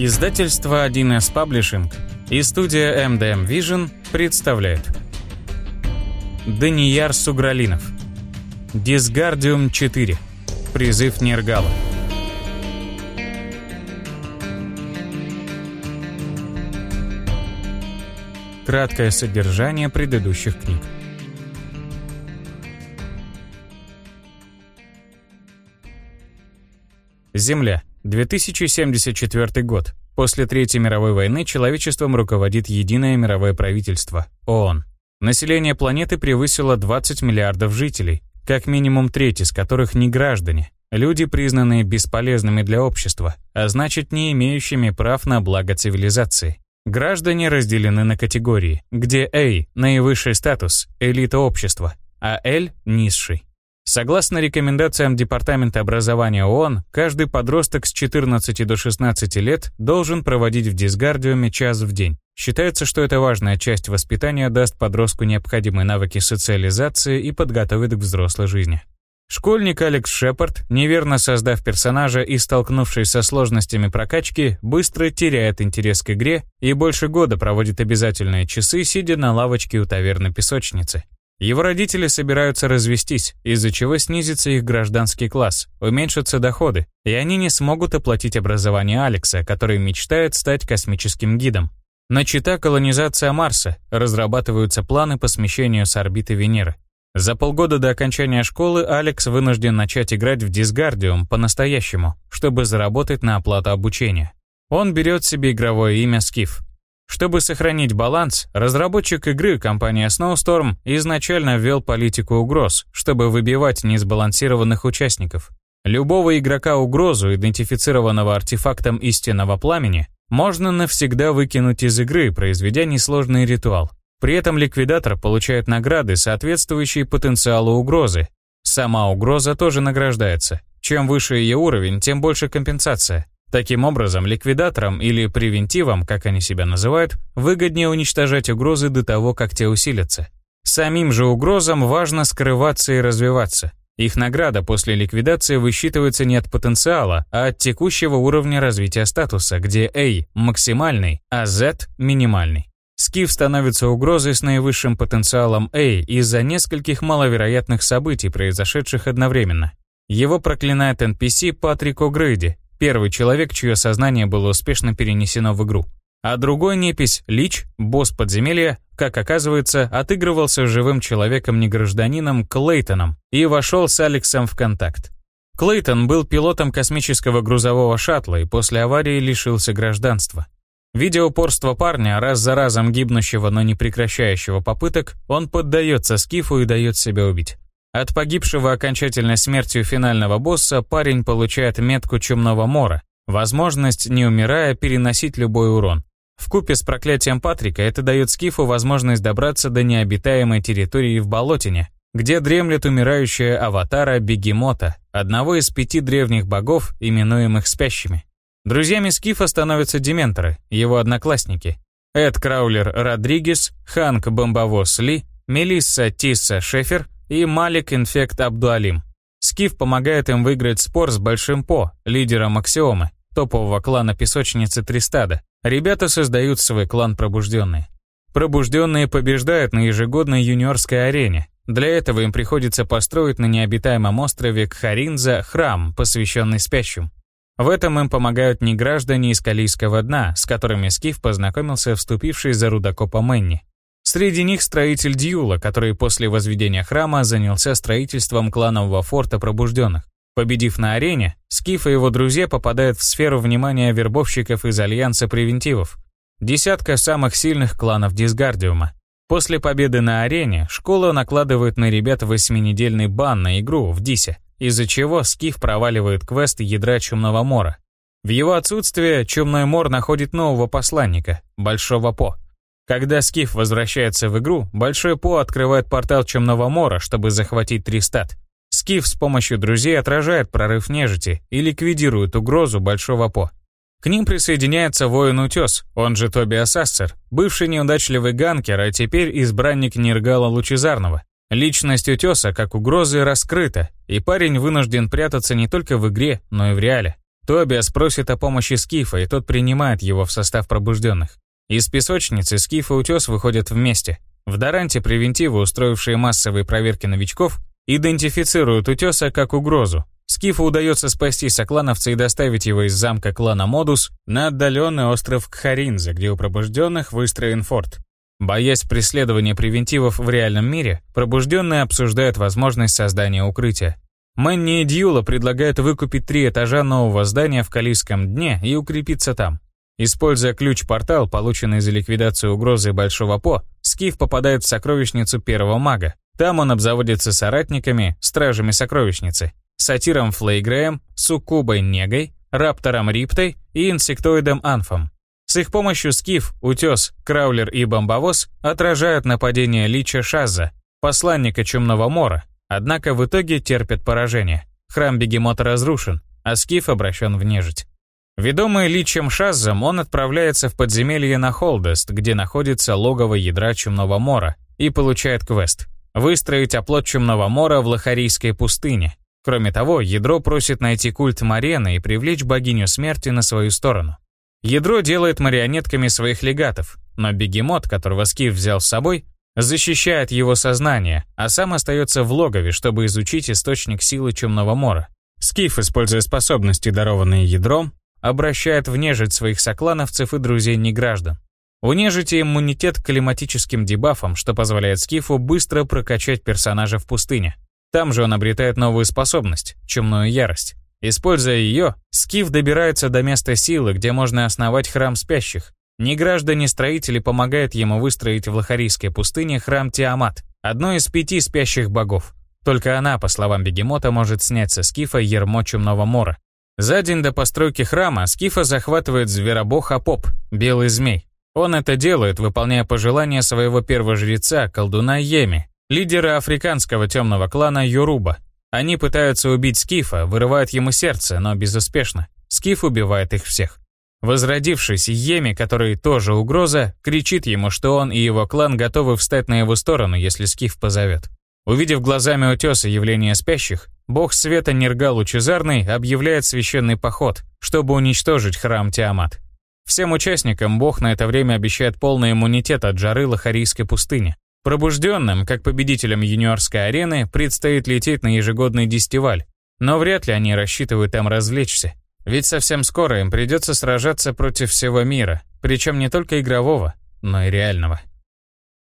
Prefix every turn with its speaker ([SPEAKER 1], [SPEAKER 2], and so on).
[SPEAKER 1] Издательство 1С Publishing и студия MDM Vision представляют Данияр Сугралинов. Дисгардиум 4 Призыв Нергала Краткое содержание предыдущих книг Земля 2074 год. После Третьей мировой войны человечеством руководит единое мировое правительство – ООН. Население планеты превысило 20 миллиардов жителей, как минимум треть из которых не граждане. Люди, признанные бесполезными для общества, а значит не имеющими прав на благо цивилизации. Граждане разделены на категории, где A – наивысший статус, элита общества, а L – низший. Согласно рекомендациям Департамента образования ООН, каждый подросток с 14 до 16 лет должен проводить в дисгардиуме час в день. Считается, что эта важная часть воспитания даст подростку необходимые навыки социализации и подготовит к взрослой жизни. Школьник Алекс Шепард, неверно создав персонажа и столкнувшись со сложностями прокачки, быстро теряет интерес к игре и больше года проводит обязательные часы, сидя на лавочке у таверны песочницы. Его родители собираются развестись, из-за чего снизится их гражданский класс, уменьшатся доходы, и они не смогут оплатить образование Алекса, который мечтает стать космическим гидом. Начата колонизация Марса, разрабатываются планы по смещению с орбиты Венеры. За полгода до окончания школы Алекс вынужден начать играть в Дисгардиум по-настоящему, чтобы заработать на оплату обучения. Он берет себе игровое имя Скиф, чтобы сохранить баланс, разработчик игры, компания Snowstorm, изначально ввел политику угроз, чтобы выбивать несбалансированных участников. Любого игрока угрозу, идентифицированного артефактом истинного пламени, можно навсегда выкинуть из игры, произведя несложный ритуал. При этом ликвидатор получает награды, соответствующие потенциалу угрозы. Сама угроза тоже награждается. Чем выше ее уровень, тем больше компенсация. Таким образом, ликвидаторам или превентивам, как они себя называют, выгоднее уничтожать угрозы до того, как те усилятся. Самим же угрозам важно скрываться и развиваться. Их награда после ликвидации высчитывается не от потенциала, а от текущего уровня развития статуса, где A – максимальный, а Z – минимальный. Скиф становится угрозой с наивысшим потенциалом A из-за нескольких маловероятных событий, произошедших одновременно. Его проклинает NPC Патрик О'Грейди, Первый человек, чье сознание было успешно перенесено в игру. А другой непись, Лич, босс подземелья, как оказывается, отыгрывался живым человеком-негражданином Клейтоном и вошел с Алексом в контакт. Клейтон был пилотом космического грузового шаттла и после аварии лишился гражданства. Видя упорство парня, раз за разом гибнущего, но не прекращающего попыток, он поддается Скифу и дает себя убить. От погибшего окончательной смертью финального босса парень получает метку Чумного Мора, возможность, не умирая, переносить любой урон. Вкупе с проклятием Патрика это дает Скифу возможность добраться до необитаемой территории в Болотине, где дремлет умирающая аватара Бегемота, одного из пяти древних богов, именуемых спящими. Друзьями Скифа становятся дементоры, его одноклассники. Эд Краулер Родригес, Ханк Бомбовоз Ли, Мелисса Тисса Шефер, и Малик Инфект Абдуалим. Скиф помогает им выиграть спор с Большим По, лидером Аксиомы, топового клана песочницы Тристада. Ребята создают свой клан Пробужденные. Пробужденные побеждают на ежегодной юниорской арене. Для этого им приходится построить на необитаемом острове Кхаринза храм, посвященный спящим. В этом им помогают не граждане из Калийского дна, с которыми Скиф познакомился, вступивший за рудокопа Мэнни. Среди них строитель Дьюла, который после возведения храма занялся строительством кланового форта пробужденных. Победив на арене, Скиф и его друзья попадают в сферу внимания вербовщиков из Альянса Превентивов, десятка самых сильных кланов Дисгардиума. После победы на арене школа накладывает на ребят восьминедельный бан на игру в Дисе, из-за чего Скиф проваливает квест ядра Чумного Мора. В его отсутствие Чумной Мор находит нового посланника, Большого По. Когда Скиф возвращается в игру, Большой По открывает портал Чумного Мора, чтобы захватить Тристат. Скиф с помощью друзей отражает прорыв нежити и ликвидирует угрозу Большого По. К ним присоединяется воин Утес, он же Тоби Ассассер, бывший неудачливый ганкер, а теперь избранник Нергала Лучезарного. Личность Утеса как угрозы раскрыта, и парень вынужден прятаться не только в игре, но и в реале. Тобиас просит о помощи Скифа, и тот принимает его в состав пробужденных. Из песочницы Скиф и Утес выходят вместе. В Даранте превентивы, устроившие массовые проверки новичков, идентифицируют Утеса как угрозу. Скифу удается спасти соклановца и доставить его из замка клана Модус на отдаленный остров Кхаринза, где у пробужденных выстроен форт. Боясь преследования превентивов в реальном мире, пробужденные обсуждают возможность создания укрытия. Мэнни и Дьюла предлагают выкупить три этажа нового здания в Калийском дне и укрепиться там. Используя ключ-портал, полученный за ликвидацию угрозы Большого По, Скиф попадает в сокровищницу первого мага. Там он обзаводится соратниками, стражами сокровищницы, сатиром Флейгреем, суккубой Негой, раптором Риптой и инсектоидом Анфом. С их помощью Скиф, Утес, Краулер и Бомбовоз отражают нападение Лича Шаза, посланника Чумного Мора, однако в итоге терпят поражение. Храм Бегемота разрушен, а Скиф обращен в нежить. Ведомый Личем Шаззом, он отправляется в подземелье на Холдест, где находится логово ядра Чумного Мора, и получает квест – выстроить оплот Чумного Мора в Лохарийской пустыне. Кроме того, ядро просит найти культ Марены и привлечь богиню смерти на свою сторону. Ядро делает марионетками своих легатов, но бегемот, которого Скиф взял с собой, защищает его сознание, а сам остается в логове, чтобы изучить источник силы Чумного Мора. Скиф, используя способности, дарованные ядром, обращает в нежить своих соклановцев и друзей неграждан. У нежити иммунитет к климатическим дебафам, что позволяет Скифу быстро прокачать персонажа в пустыне. Там же он обретает новую способность — чумную ярость. Используя ее, Скиф добирается до места силы, где можно основать храм спящих. Неграждане-строители помогают ему выстроить в Лохарийской пустыне храм Тиамат, одно из пяти спящих богов. Только она, по словам Бегемота, может снять со Скифа ермо Чумного Мора. За день до постройки храма Скифа захватывает зверобог Апоп, белый змей. Он это делает, выполняя пожелания своего первого жреца, колдуна Йеми, лидера африканского темного клана Юруба, они пытаются убить Скифа, вырывают ему сердце, но безуспешно. Скиф убивает их всех. Возродившись, Йеми, который тоже угроза, кричит ему, что он и его клан готовы встать на его сторону, если Скиф позовет. Увидев глазами утеса явление спящих, бог света Нергал Лучезарный объявляет священный поход, чтобы уничтожить храм Тиамат. Всем участникам бог на это время обещает полный иммунитет от жары Лохарийской пустыни. Пробужденным, как победителям юниорской арены, предстоит лететь на ежегодный десятиваль, но вряд ли они рассчитывают там развлечься. Ведь совсем скоро им придется сражаться против всего мира, причем не только игрового, но и реального.